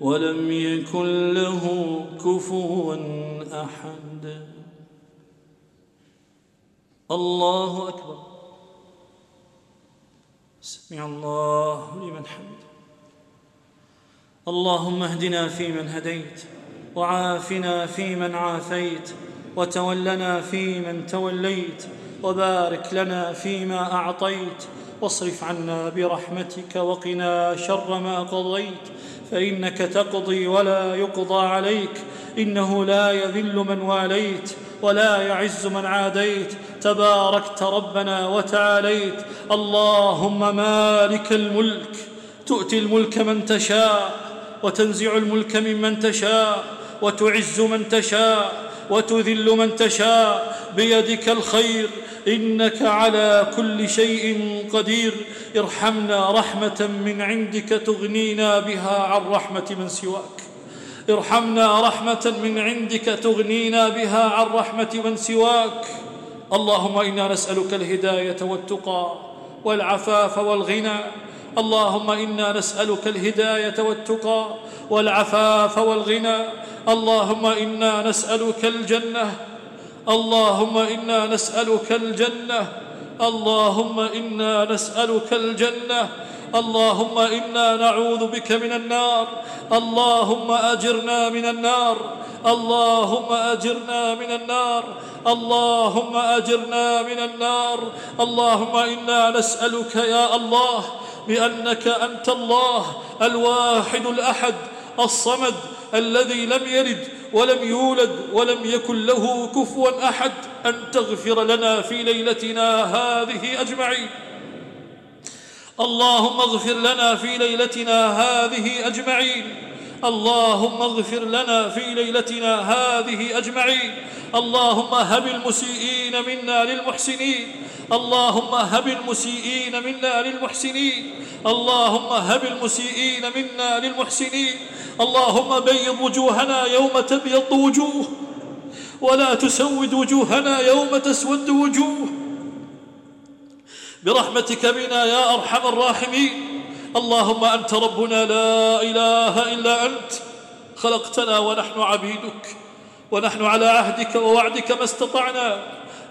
ولم يكن له كفوا أحد. الله أكبر. سمع الله لمن حمد اللهم اهدنا فيمن هديت وعافنا فيمن عافيت وتولنا فيمن توليت وبارك لنا فيما أعطيت واصرف عنا برحمتك وقنا شر ما قضيت فإنك تقضي ولا يقضى عليك. إنه لا يذل من واليت ولا يعز من عاديت. تباركت ربنا وتعاليت. اللهم مالك الملك تؤتي الملك من تشاء وتنزع الملك ممن تشاء وتعز من تشاء. وتذل من تشاء بيدك الخير إنك على كل شيء قدير. ارحمنا رحمة من عندك تغنينا بها عن رحمة من سواك. ارحمنا رحمة من عندك تغنينا بها عن رحمة من سواك. اللهم إنا نسألك الهداية والتقى والعفاف والغنى. اللهم إنا نسألك الهداية والتقى والعفاف والغنى. اللهم إنا نسألك الجنة. اللهم إنا نسألك الجنة. اللهم إنا نسألك الجنة. اللهم إنا نعوذ بك من النار. اللهم أجرنا من النار. اللهم أجرنا من النار. اللهم أجرنا من النار. اللهم إنا نسألك يا الله بأنك أنت الله الواحد الأحد الصمد الذي لم يلد ولم يولد ولم يكن له كفوا أحد أن تغفر لنا في ليلتنا هذه أجمعين. اللهم اغفر لنا في ليلتنا هذه أجمعين. اللهم اغفر لنا في ليلتنا هذه أجمعين. اللهم هب المسيئين منا للمحسنين. اللهم هب المسيئين منا للمحسنين. اللهم هب المسيئين منا للمحسنين. اللهم بيض وجوهنا يوم تبيض وجوه. ولا تسود وجوهنا يوم تسود وجوه. برحمتك بنا يا أرحم الراحمين. اللهم أنت ربنا لا إله إلا أنت. خلقتنا ونحن عبيدك. ونحن على عهدك ووعدك ما استطعنا.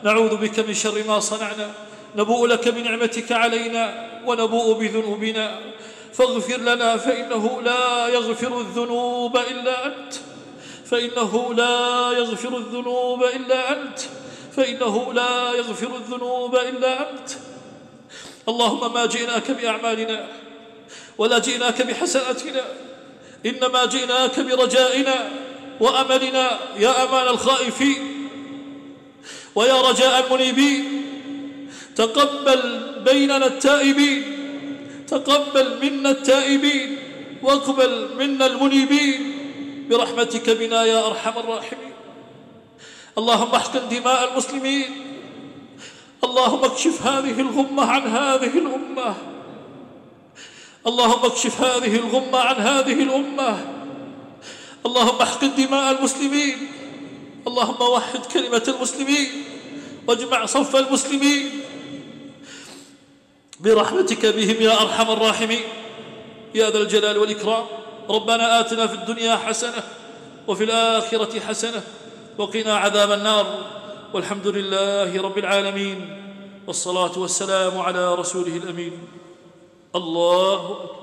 نعوذ بك من شر ما صنعنا. نبوء لك بنعمتك علينا ونبوء بذنوبنا. فاغفر لنا فإنه لا يغفر الذنوب إلا أنت. فإنه لا يغفر الذنوب إلا أنت. فإنه لا يغفر الذنوب إلا أنت. اللهم ما جئناك بأعمالنا ولا جئناك بحسناتنا إنما جئناك برجائنا وأملنا يا أمان الخائفين. ويا رجاء المنيبين تقبل بيننا التائبين تقبل منا التائبين واقبل منا المنيبين برحمتك بنا يا أرحم الراحمين. اللهم احقن دماء المسلمين اللهم اكشف هذه الغمة عن هذه الامه اللهم اكشف هذه الغمة عن هذه الأمة. اللهم احقن دماء المسلمين. اللهم وحد كلمة المسلمين واجمع صف المسلمين. برحمتك بهم يا أرحم الراحمين. يا ذا الجلال والإكرام. ربنا آتنا في الدنيا حسنة وفي الآخرة حسنة وقنا عذاب النار. والحمد لله رب العالمين. والصلاة والسلام على رسوله الأمين. الله أكبر